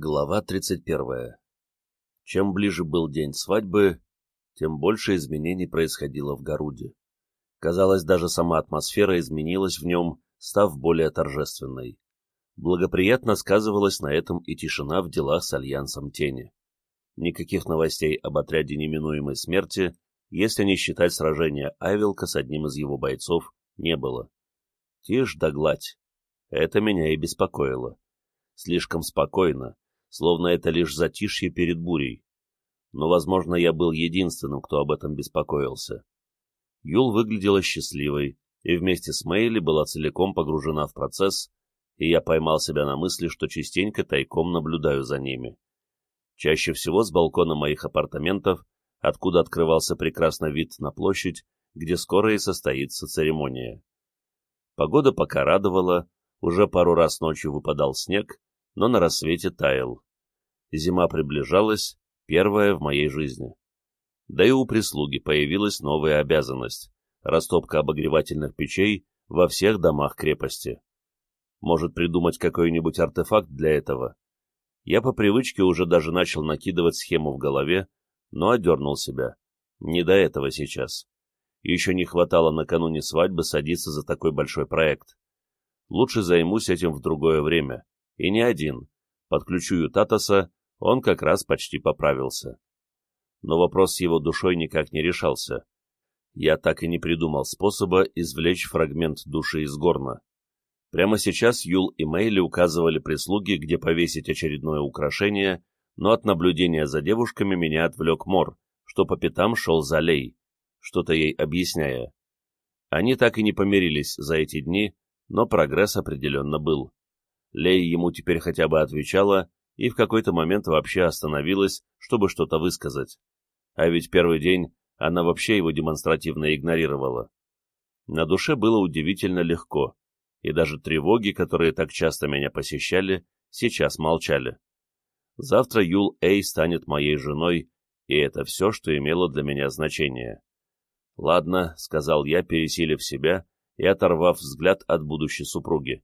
Глава 31. Чем ближе был день свадьбы, тем больше изменений происходило в Горуде. Казалось, даже сама атмосфера изменилась в нем, став более торжественной. Благоприятно сказывалась на этом и тишина в делах с Альянсом Тени. Никаких новостей об отряде неминуемой смерти, если не считать сражения Айвилка с одним из его бойцов, не было. Тишь да гладь. Это меня и беспокоило. Слишком спокойно, словно это лишь затишье перед бурей. Но, возможно, я был единственным, кто об этом беспокоился. Юл выглядела счастливой, и вместе с Мэйли была целиком погружена в процесс, и я поймал себя на мысли, что частенько тайком наблюдаю за ними. Чаще всего с балкона моих апартаментов, откуда открывался прекрасный вид на площадь, где скоро и состоится церемония. Погода пока радовала, уже пару раз ночью выпадал снег, но на рассвете таял. Зима приближалась, первая в моей жизни. Да и у прислуги появилась новая обязанность — растопка обогревательных печей во всех домах крепости. Может придумать какой-нибудь артефакт для этого? Я по привычке уже даже начал накидывать схему в голове, но одернул себя. Не до этого сейчас. Еще не хватало накануне свадьбы садиться за такой большой проект. Лучше займусь этим в другое время, и не один. Подключу Ютатоса, он как раз почти поправился. Но вопрос с его душой никак не решался. Я так и не придумал способа извлечь фрагмент души из горна. Прямо сейчас Юл и Мэйли указывали прислуги, где повесить очередное украшение, но от наблюдения за девушками меня отвлек Мор, что по пятам шел за Лей, что-то ей объясняя. Они так и не помирились за эти дни, но прогресс определенно был. Лей ему теперь хотя бы отвечала и в какой-то момент вообще остановилась, чтобы что-то высказать. А ведь первый день она вообще его демонстративно игнорировала. На душе было удивительно легко, и даже тревоги, которые так часто меня посещали, сейчас молчали. Завтра Юл Эй станет моей женой, и это все, что имело для меня значение. «Ладно», — сказал я, пересилив себя и оторвав взгляд от будущей супруги.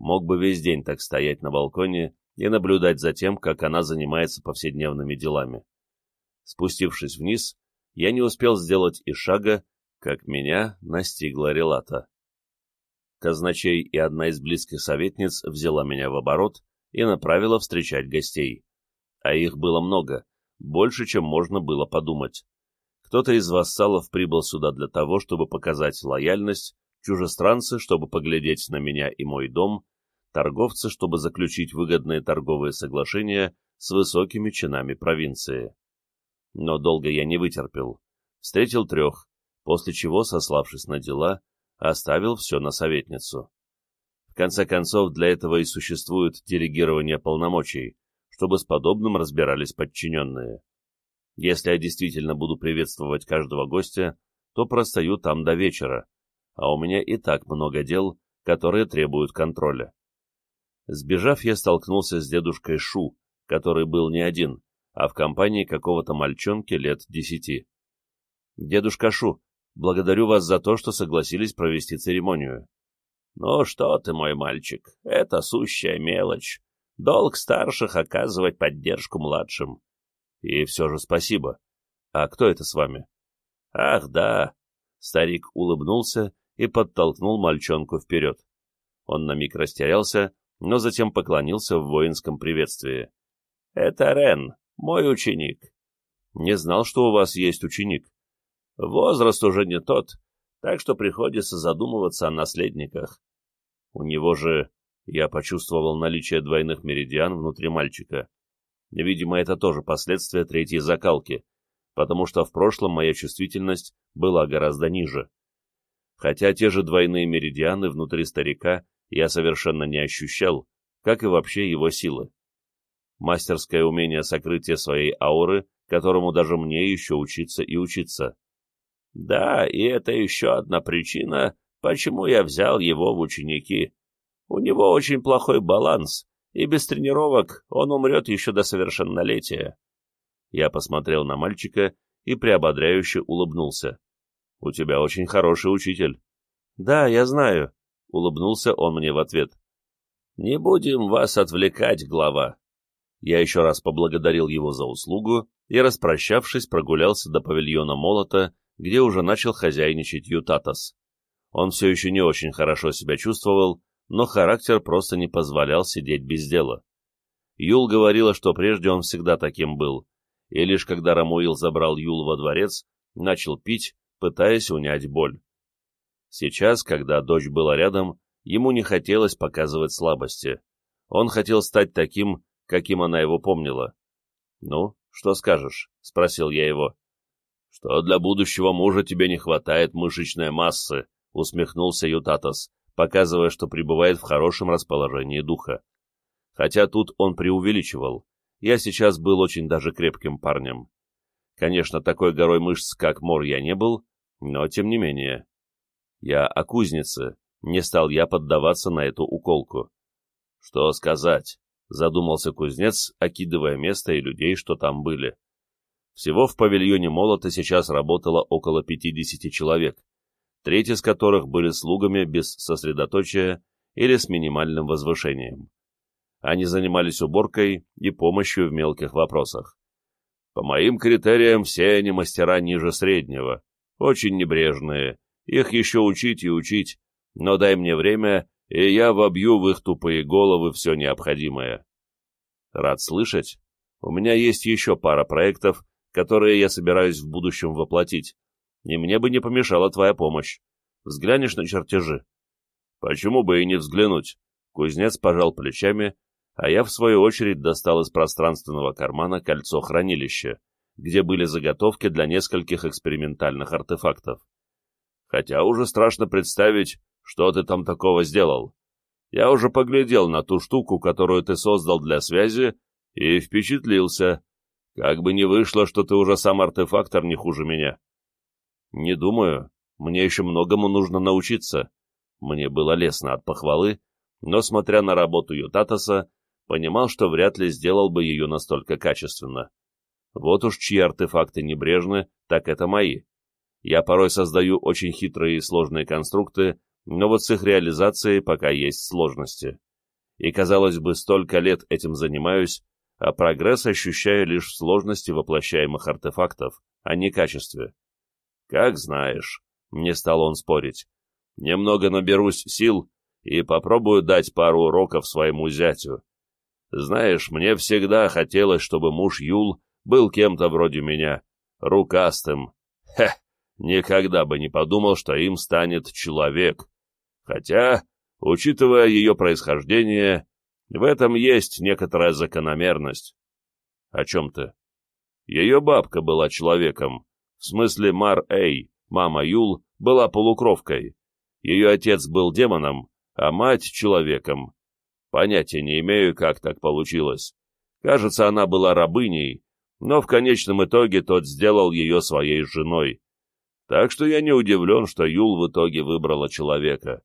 Мог бы весь день так стоять на балконе и наблюдать за тем, как она занимается повседневными делами. Спустившись вниз, я не успел сделать и шага, как меня настигла Релата. Казначей и одна из близких советниц взяла меня в оборот и направила встречать гостей. А их было много, больше, чем можно было подумать. Кто-то из вассалов прибыл сюда для того, чтобы показать лояльность, чужестранцы, чтобы поглядеть на меня и мой дом, торговцы, чтобы заключить выгодные торговые соглашения с высокими чинами провинции. Но долго я не вытерпел. Встретил трех, после чего, сославшись на дела, оставил все на советницу. В конце концов, для этого и существует делегирование полномочий, чтобы с подобным разбирались подчиненные. Если я действительно буду приветствовать каждого гостя, то простою там до вечера, а у меня и так много дел, которые требуют контроля. Сбежав, я столкнулся с дедушкой Шу, который был не один, а в компании какого-то мальчонки лет десяти. «Дедушка Шу, благодарю вас за то, что согласились провести церемонию». «Ну что ты, мой мальчик, это сущая мелочь. Долг старших оказывать поддержку младшим». «И все же спасибо. А кто это с вами?» «Ах, да». Старик улыбнулся и подтолкнул мальчонку вперед. Он на миг растерялся, но затем поклонился в воинском приветствии. — Это Рен, мой ученик. — Не знал, что у вас есть ученик. — Возраст уже не тот, так что приходится задумываться о наследниках. У него же... Я почувствовал наличие двойных меридиан внутри мальчика. Видимо, это тоже последствия третьей закалки, потому что в прошлом моя чувствительность была гораздо ниже. Хотя те же двойные меридианы внутри старика я совершенно не ощущал, как и вообще его силы. Мастерское умение сокрытия своей ауры, которому даже мне еще учиться и учиться. Да, и это еще одна причина, почему я взял его в ученики. У него очень плохой баланс, и без тренировок он умрет еще до совершеннолетия. Я посмотрел на мальчика и приободряюще улыбнулся. — У тебя очень хороший учитель. — Да, я знаю, — улыбнулся он мне в ответ. «Не будем вас отвлекать, глава. Я еще раз поблагодарил его за услугу и, распрощавшись, прогулялся до павильона молота, где уже начал хозяйничать Ютатас. Он все еще не очень хорошо себя чувствовал, но характер просто не позволял сидеть без дела. Юл говорила, что прежде он всегда таким был, и лишь когда Рамуил забрал Юл во дворец, начал пить, пытаясь унять боль. Сейчас, когда дочь была рядом, ему не хотелось показывать слабости. Он хотел стать таким, каким она его помнила. «Ну, что скажешь?» — спросил я его. «Что для будущего мужа тебе не хватает мышечной массы?» — усмехнулся Ютатос, показывая, что пребывает в хорошем расположении духа. Хотя тут он преувеличивал. Я сейчас был очень даже крепким парнем. Конечно, такой горой мышц, как Мор, я не был, но тем не менее. Я о кузнице, не стал я поддаваться на эту уколку. Что сказать? Задумался кузнец, окидывая место и людей, что там были. Всего в павильоне молота сейчас работало около 50 человек, треть из которых были слугами без сосредоточия или с минимальным возвышением. Они занимались уборкой и помощью в мелких вопросах. По моим критериям, все они мастера ниже среднего, очень небрежные, их еще учить и учить, но дай мне время, и я вобью в их тупые головы все необходимое. Рад слышать. У меня есть еще пара проектов, которые я собираюсь в будущем воплотить, и мне бы не помешала твоя помощь. Взглянешь на чертежи? Почему бы и не взглянуть? Кузнец пожал плечами, а я, в свою очередь, достал из пространственного кармана кольцо хранилища, где были заготовки для нескольких экспериментальных артефактов. Хотя уже страшно представить, что ты там такого сделал. Я уже поглядел на ту штуку, которую ты создал для связи, и впечатлился. Как бы ни вышло, что ты уже сам артефактор не хуже меня. Не думаю. Мне еще многому нужно научиться. Мне было лестно от похвалы, но, смотря на работу Ютатоса, понимал, что вряд ли сделал бы ее настолько качественно. Вот уж чьи артефакты небрежны, так это мои. Я порой создаю очень хитрые и сложные конструкты, но вот с их реализацией пока есть сложности. И, казалось бы, столько лет этим занимаюсь, а прогресс ощущаю лишь в сложности воплощаемых артефактов, а не качестве. Как знаешь, не стал он спорить. Немного наберусь сил и попробую дать пару уроков своему зятю. Знаешь, мне всегда хотелось, чтобы муж Юл был кем-то вроде меня, рукастым. Хе, никогда бы не подумал, что им станет человек. Хотя, учитывая ее происхождение, в этом есть некоторая закономерность. О чем ты? Ее бабка была человеком, в смысле Мар Эй, мама Юл, была полукровкой. Ее отец был демоном, а мать — человеком. Понятия не имею, как так получилось. Кажется, она была рабыней, но в конечном итоге тот сделал ее своей женой. Так что я не удивлен, что Юл в итоге выбрала человека.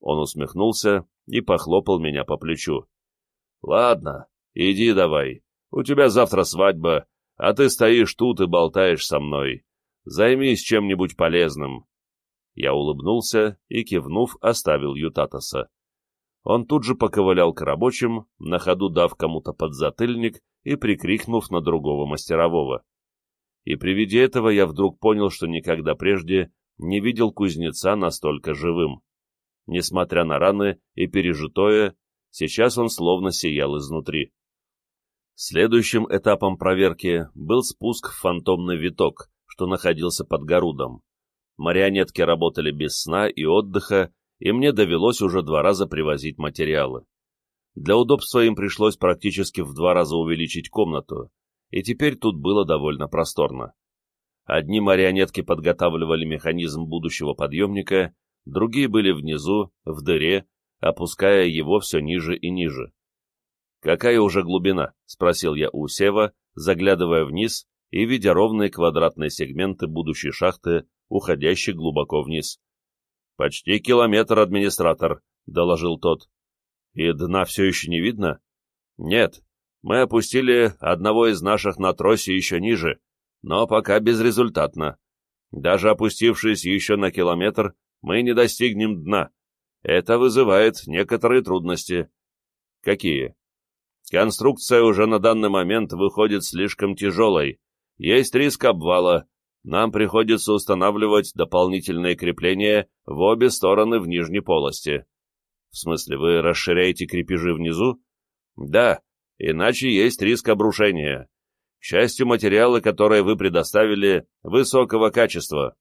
Он усмехнулся и похлопал меня по плечу. «Ладно, иди давай. У тебя завтра свадьба, а ты стоишь тут и болтаешь со мной. Займись чем-нибудь полезным». Я улыбнулся и, кивнув, оставил Ютатоса. Он тут же поковылял к рабочим, на ходу дав кому-то подзатыльник и прикрикнув на другого мастерового и при виде этого я вдруг понял, что никогда прежде не видел кузнеца настолько живым. Несмотря на раны и пережитое, сейчас он словно сиял изнутри. Следующим этапом проверки был спуск в фантомный виток, что находился под Горудом. Марионетки работали без сна и отдыха, и мне довелось уже два раза привозить материалы. Для удобства им пришлось практически в два раза увеличить комнату, и теперь тут было довольно просторно. Одни марионетки подготавливали механизм будущего подъемника, другие были внизу, в дыре, опуская его все ниже и ниже. «Какая уже глубина?» — спросил я у Сева, заглядывая вниз и видя ровные квадратные сегменты будущей шахты, уходящей глубоко вниз. «Почти километр, администратор», — доложил тот. «И дна все еще не видно?» «Нет, мы опустили одного из наших на тросе еще ниже, но пока безрезультатно. Даже опустившись еще на километр, мы не достигнем дна. Это вызывает некоторые трудности. Какие? Конструкция уже на данный момент выходит слишком тяжелой. Есть риск обвала. Нам приходится устанавливать дополнительные крепления в обе стороны в нижней полости. В смысле, вы расширяете крепежи внизу? Да, иначе есть риск обрушения. К счастью, материалы, которые вы предоставили, высокого качества.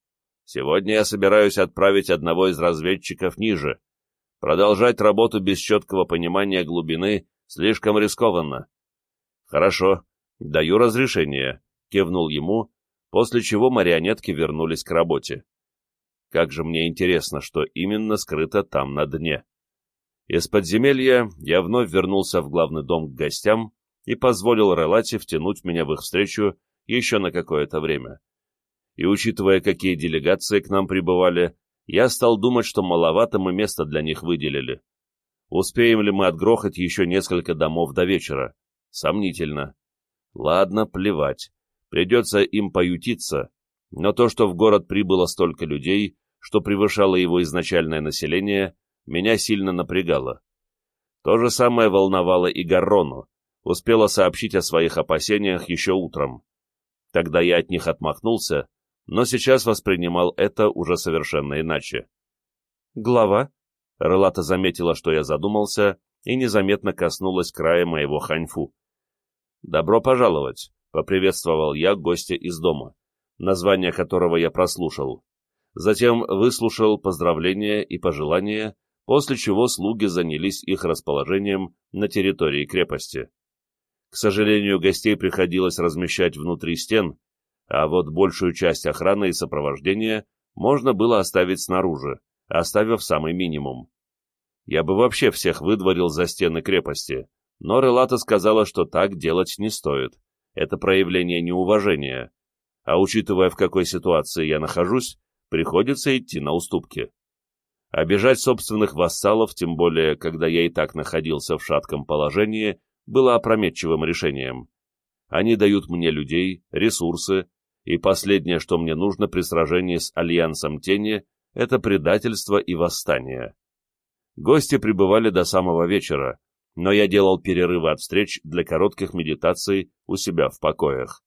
Сегодня я собираюсь отправить одного из разведчиков ниже. Продолжать работу без четкого понимания глубины слишком рискованно. Хорошо, даю разрешение, кивнул ему, после чего марионетки вернулись к работе. Как же мне интересно, что именно скрыто там на дне. Из подземелья я вновь вернулся в главный дом к гостям и позволил Релате втянуть меня в их встречу еще на какое-то время. И учитывая, какие делегации к нам прибывали, я стал думать, что маловато мы места для них выделили. Успеем ли мы отгрохать еще несколько домов до вечера? Сомнительно. Ладно, плевать. Придется им поютиться, но то, что в город прибыло столько людей, что превышало его изначальное население, меня сильно напрягало. То же самое волновало и Гаррону, успела сообщить о своих опасениях еще утром. Тогда я от них отмахнулся, но сейчас воспринимал это уже совершенно иначе. «Глава?» — Релата заметила, что я задумался, и незаметно коснулась края моего ханьфу. «Добро пожаловать!» — поприветствовал я гостя из дома, название которого я прослушал. Затем выслушал поздравления и пожелания, после чего слуги занялись их расположением на территории крепости. К сожалению, гостей приходилось размещать внутри стен, а вот большую часть охраны и сопровождения можно было оставить снаружи, оставив самый минимум. Я бы вообще всех выдворил за стены крепости, но Релата сказала, что так делать не стоит. Это проявление неуважения. А учитывая, в какой ситуации я нахожусь, приходится идти на уступки. Обижать собственных вассалов, тем более, когда я и так находился в шатком положении, было опрометчивым решением. Они дают мне людей, ресурсы, и последнее, что мне нужно при сражении с Альянсом Тени, это предательство и восстание. Гости пребывали до самого вечера, но я делал перерывы от встреч для коротких медитаций у себя в покоях.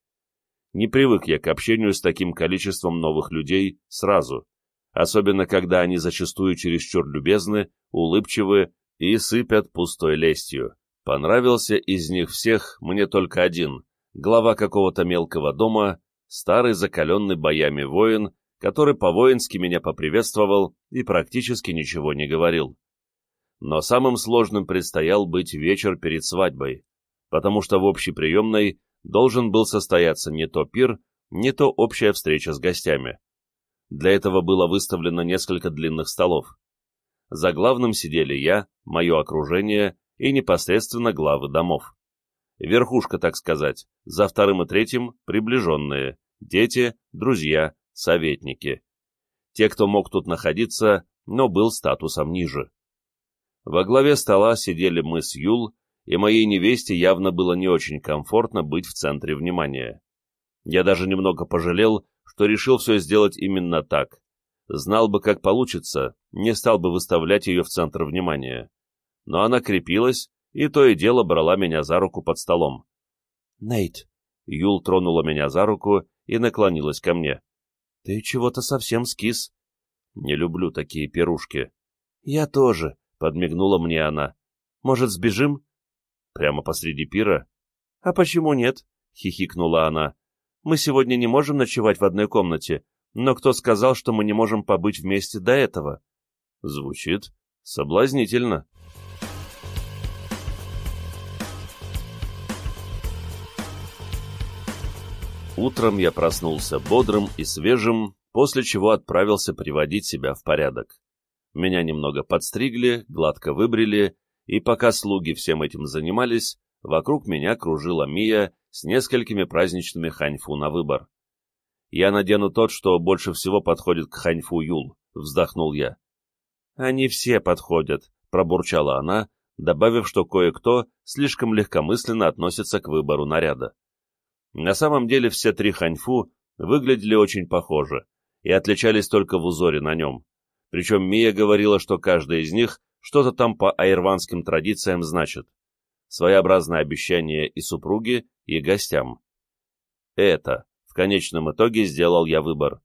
Не привык я к общению с таким количеством новых людей сразу, особенно когда они зачастую чересчур любезны, улыбчивы и сыпят пустой лестью. Понравился из них всех мне только один, глава какого-то мелкого дома, старый закаленный боями воин, который по-воински меня поприветствовал и практически ничего не говорил. Но самым сложным предстоял быть вечер перед свадьбой, потому что в общей приемной должен был состояться не то пир, не то общая встреча с гостями. Для этого было выставлено несколько длинных столов. За главным сидели я, мое окружение и непосредственно главы домов. Верхушка, так сказать, за вторым и третьим — приближенные, дети, друзья, советники. Те, кто мог тут находиться, но был статусом ниже. Во главе стола сидели мы с Юл, и моей невесте явно было не очень комфортно быть в центре внимания. Я даже немного пожалел, что решил все сделать именно так. Знал бы, как получится, не стал бы выставлять ее в центр внимания. Но она крепилась, и то и дело брала меня за руку под столом. «Нейт!» — Юл тронула меня за руку и наклонилась ко мне. «Ты чего-то совсем скис». «Не люблю такие пирушки». «Я тоже», — подмигнула мне она. «Может, сбежим?» «Прямо посреди пира?» «А почему нет?» — хихикнула она. Мы сегодня не можем ночевать в одной комнате, но кто сказал, что мы не можем побыть вместе до этого? Звучит соблазнительно. Утром я проснулся бодрым и свежим, после чего отправился приводить себя в порядок. Меня немного подстригли, гладко выбрили, и пока слуги всем этим занимались, вокруг меня кружила Мия с несколькими праздничными ханьфу на выбор. «Я надену тот, что больше всего подходит к ханьфу Юл», — вздохнул я. «Они все подходят», — пробурчала она, добавив, что кое-кто слишком легкомысленно относится к выбору наряда. На самом деле все три ханьфу выглядели очень похоже и отличались только в узоре на нем. Причем Мия говорила, что каждая из них что-то там по айрванским традициям значит. своеобразное обещание и супруге, и гостям. Это, в конечном итоге, сделал я выбор.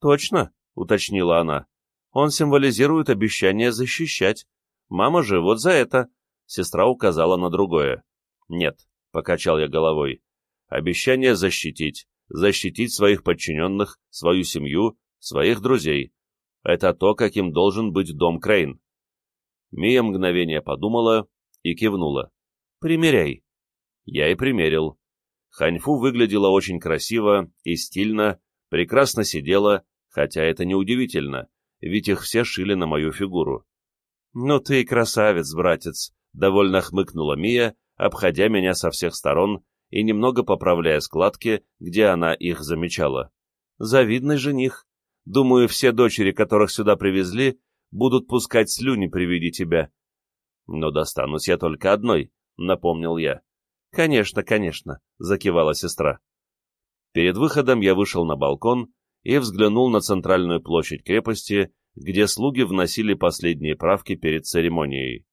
«Точно?» — уточнила она. «Он символизирует обещание защищать. Мама же вот за это». Сестра указала на другое. «Нет», — покачал я головой. «Обещание защитить. Защитить своих подчиненных, свою семью, своих друзей. Это то, каким должен быть дом Крейн». Мия мгновение подумала и кивнула. «Примеряй». Я и примерил. Ханьфу выглядела очень красиво и стильно, прекрасно сидела, хотя это неудивительно, ведь их все шили на мою фигуру. «Ну ты и красавец, братец!» — довольно хмыкнула Мия, обходя меня со всех сторон и немного поправляя складки, где она их замечала. «Завидный жених. Думаю, все дочери, которых сюда привезли, будут пускать слюни при виде тебя». «Но достанусь я только одной», — напомнил я. «Конечно, конечно», — закивала сестра. Перед выходом я вышел на балкон и взглянул на центральную площадь крепости, где слуги вносили последние правки перед церемонией.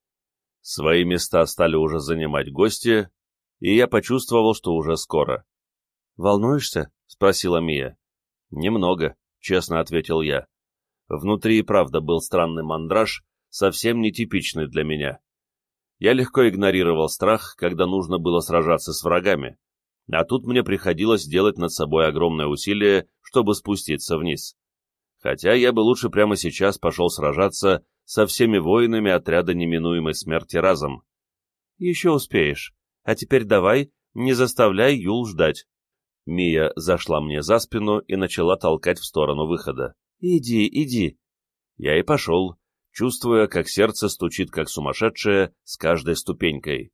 Свои места стали уже занимать гости, и я почувствовал, что уже скоро. «Волнуешься?» — спросила Мия. «Немного», — честно ответил я. Внутри и правда был странный мандраж, совсем нетипичный для меня. Я легко игнорировал страх, когда нужно было сражаться с врагами, а тут мне приходилось делать над собой огромное усилие, чтобы спуститься вниз. Хотя я бы лучше прямо сейчас пошел сражаться со всеми воинами отряда неминуемой смерти разом. Еще успеешь. А теперь давай, не заставляй Юл ждать. Мия зашла мне за спину и начала толкать в сторону выхода. «Иди, иди». Я и пошел, чувствуя, как сердце стучит как сумасшедшее с каждой ступенькой.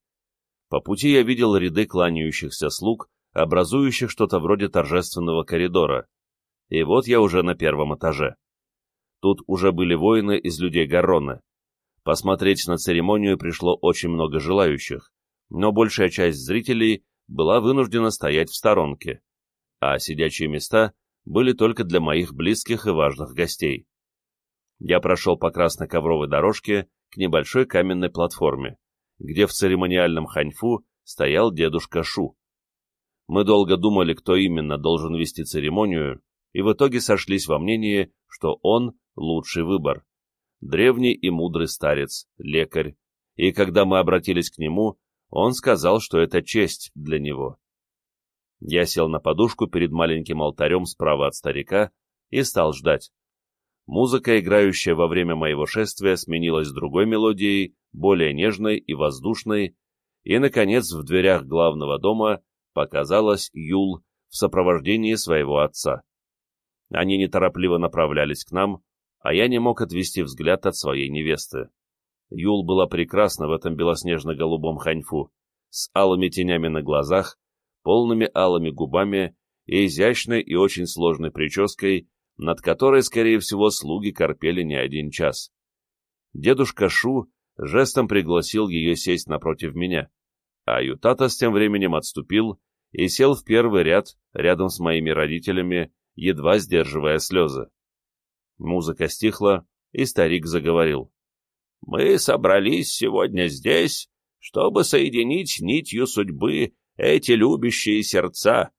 По пути я видел ряды кланяющихся слуг, образующих что-то вроде торжественного коридора. И вот я уже на первом этаже. Тут уже были воины из людей Гаррона. Посмотреть на церемонию пришло очень много желающих, но большая часть зрителей была вынуждена стоять в сторонке, а сидячие места были только для моих близких и важных гостей я прошел по красной ковровой дорожке к небольшой каменной платформе, где в церемониальном ханьфу стоял дедушка Шу. Мы долго думали, кто именно должен вести церемонию, и в итоге сошлись во мнении, что он лучший выбор. Древний и мудрый старец, лекарь, и когда мы обратились к нему, он сказал, что это честь для него. Я сел на подушку перед маленьким алтарем справа от старика и стал ждать. Музыка, играющая во время моего шествия, сменилась другой мелодией, более нежной и воздушной, и, наконец, в дверях главного дома показалась Юл в сопровождении своего отца. Они неторопливо направлялись к нам, а я не мог отвести взгляд от своей невесты. Юл была прекрасна в этом белоснежно-голубом ханьфу, с алыми тенями на глазах, полными алыми губами и изящной и очень сложной прической, над которой, скорее всего, слуги корпели не один час. Дедушка Шу жестом пригласил ее сесть напротив меня, а Ютатас тем временем отступил и сел в первый ряд рядом с моими родителями, едва сдерживая слезы. Музыка стихла, и старик заговорил. «Мы собрались сегодня здесь, чтобы соединить нитью судьбы эти любящие сердца».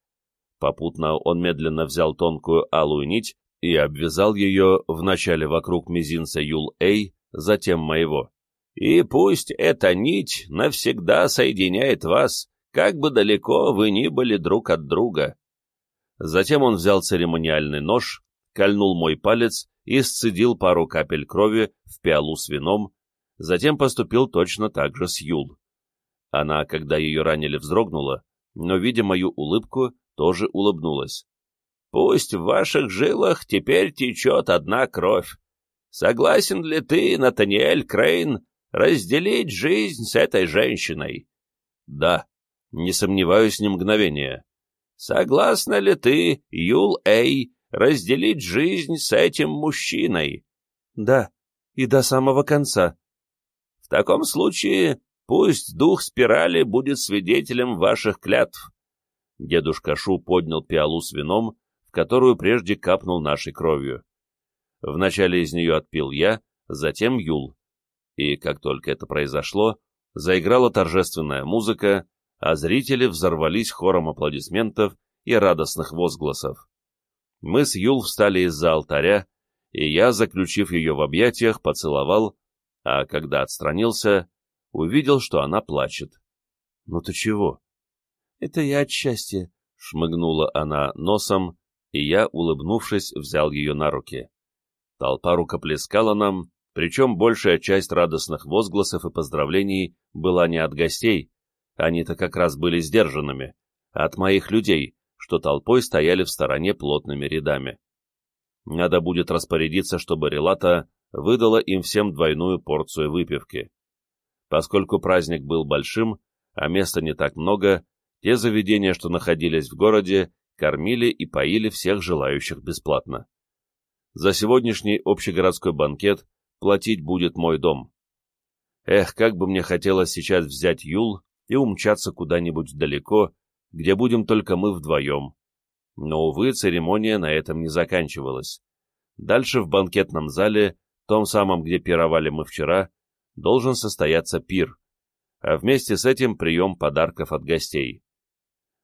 Попутно он медленно взял тонкую алую нить и обвязал ее вначале вокруг мизинца Юл-Эй, затем моего. «И пусть эта нить навсегда соединяет вас, как бы далеко вы ни были друг от друга». Затем он взял церемониальный нож, кольнул мой палец и сцедил пару капель крови в пиалу с вином, затем поступил точно так же с Юл. Она, когда ее ранили, вздрогнула, но, видя мою улыбку, тоже улыбнулась. Пусть в ваших жилах теперь течет одна кровь. Согласен ли ты, Натаниэль Крейн, разделить жизнь с этой женщиной? Да, не сомневаюсь ни мгновения. Согласна ли ты, Юл Эй, разделить жизнь с этим мужчиной? Да, и до самого конца. В таком случае пусть дух спирали будет свидетелем ваших клятв. Дедушка Шу поднял пиалу с вином, которую прежде капнул нашей кровью. Вначале из нее отпил я, затем Юл. И как только это произошло, заиграла торжественная музыка, а зрители взорвались хором аплодисментов и радостных возгласов. Мы с Юл встали из-за алтаря, и я, заключив ее в объятиях, поцеловал, а когда отстранился, увидел, что она плачет. — Ну ты чего? — Это я от счастья, — шмыгнула она носом, и я, улыбнувшись, взял ее на руки. Толпа рукоплескала нам, причем большая часть радостных возгласов и поздравлений была не от гостей, они-то как раз были сдержанными, а от моих людей, что толпой стояли в стороне плотными рядами. Надо будет распорядиться, чтобы Релата выдала им всем двойную порцию выпивки. Поскольку праздник был большим, а места не так много, те заведения, что находились в городе, кормили и поили всех желающих бесплатно. За сегодняшний общегородской банкет платить будет мой дом. Эх, как бы мне хотелось сейчас взять Юл и умчаться куда-нибудь далеко, где будем только мы вдвоем. Но, увы, церемония на этом не заканчивалась. Дальше в банкетном зале, том самом, где пировали мы вчера, должен состояться пир, а вместе с этим прием подарков от гостей.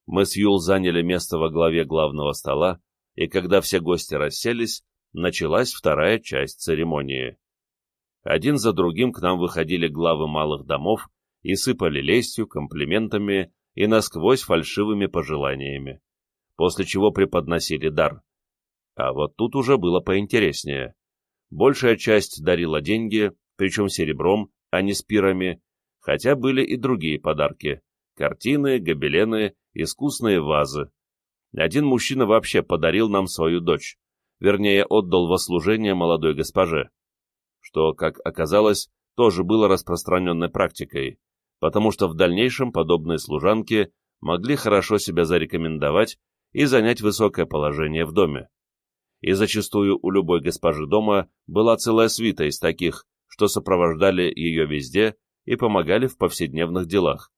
Мы с Юл заняли место во главе главного стола, и когда все гости расселись, началась вторая часть церемонии. Один за другим к нам выходили главы малых домов и сыпали лестью, комплиментами и насквозь фальшивыми пожеланиями, после чего преподносили дар. А вот тут уже было поинтереснее. Большая часть дарила деньги, причем серебром, а не спирами, хотя были и другие подарки — картины, гобелены, искусные вазы. Один мужчина вообще подарил нам свою дочь, вернее, отдал во служение молодой госпоже, что, как оказалось, тоже было распространенной практикой, потому что в дальнейшем подобные служанки могли хорошо себя зарекомендовать и занять высокое положение в доме. И зачастую у любой госпожи дома была целая свита из таких, что сопровождали ее везде и помогали в повседневных делах,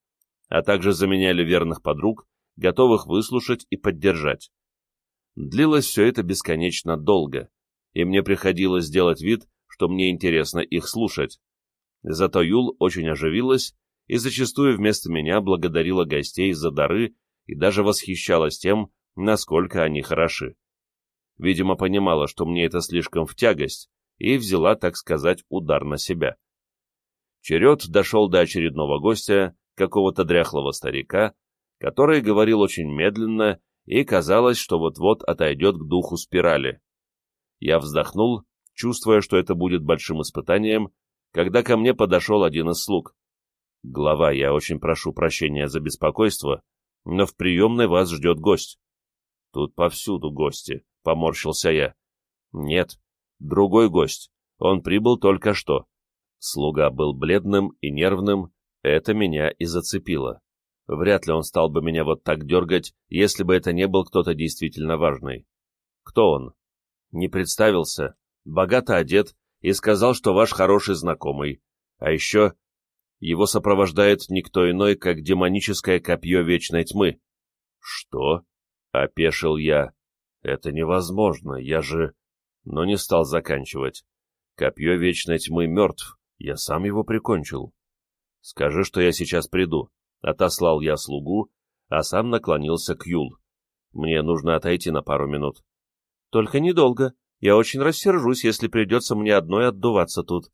а также заменяли верных подруг, готовых выслушать и поддержать. Длилось все это бесконечно долго, и мне приходилось делать вид, что мне интересно их слушать. Зато Юл очень оживилась и зачастую вместо меня благодарила гостей за дары и даже восхищалась тем, насколько они хороши. Видимо, понимала, что мне это слишком в тягость, и взяла, так сказать, удар на себя. Черед дошел до очередного гостя, какого-то дряхлого старика, который говорил очень медленно, и казалось, что вот-вот отойдет к духу спирали. Я вздохнул, чувствуя, что это будет большим испытанием, когда ко мне подошел один из слуг. Глава, я очень прошу прощения за беспокойство, но в приемной вас ждет гость. Тут повсюду гости, — поморщился я. Нет, другой гость. Он прибыл только что. Слуга был бледным и нервным, это меня и зацепило. Вряд ли он стал бы меня вот так дергать, если бы это не был кто-то действительно важный. Кто он? Не представился, богато одет и сказал, что ваш хороший знакомый. А еще его сопровождает никто иной, как демоническое копье Вечной Тьмы. Что? — опешил я. Это невозможно, я же... Но не стал заканчивать. Копье Вечной Тьмы мертв, я сам его прикончил. Скажи, что я сейчас приду. Отослал я слугу, а сам наклонился к Юл. Мне нужно отойти на пару минут. Только недолго. Я очень рассержусь, если придется мне одной отдуваться тут.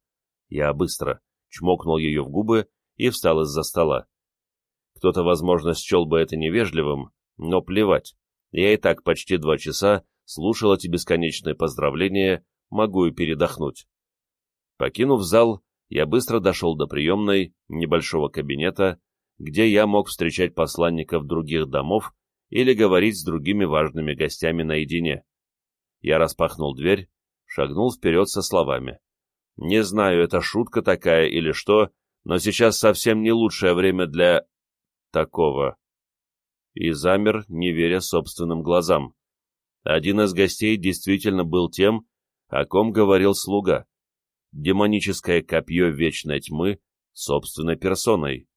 Я быстро чмокнул ее в губы и встал из-за стола. Кто-то, возможно, счел бы это невежливым, но плевать. Я и так почти два часа слушал эти бесконечные поздравления, могу и передохнуть. Покинув зал, я быстро дошел до приемной, небольшого кабинета, где я мог встречать посланников других домов или говорить с другими важными гостями наедине. Я распахнул дверь, шагнул вперед со словами. Не знаю, это шутка такая или что, но сейчас совсем не лучшее время для... такого. И замер, не веря собственным глазам. Один из гостей действительно был тем, о ком говорил слуга. Демоническое копье вечной тьмы собственной персоной.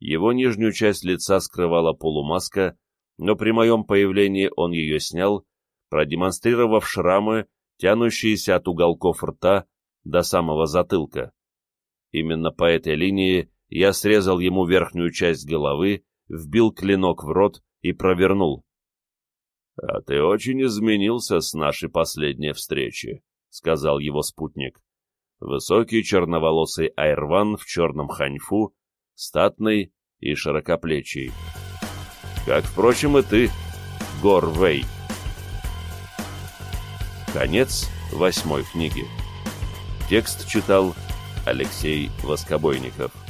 Его нижнюю часть лица скрывала полумаска, но при моем появлении он ее снял, продемонстрировав шрамы, тянущиеся от уголков рта до самого затылка. Именно по этой линии я срезал ему верхнюю часть головы, вбил клинок в рот и провернул. — А ты очень изменился с нашей последней встречи, — сказал его спутник. Высокий черноволосый Айрван в черном ханьфу, статный и широкоплечий. Как, впрочем, и ты, Горвей. Конец восьмой книги. Текст читал Алексей Воскобойников.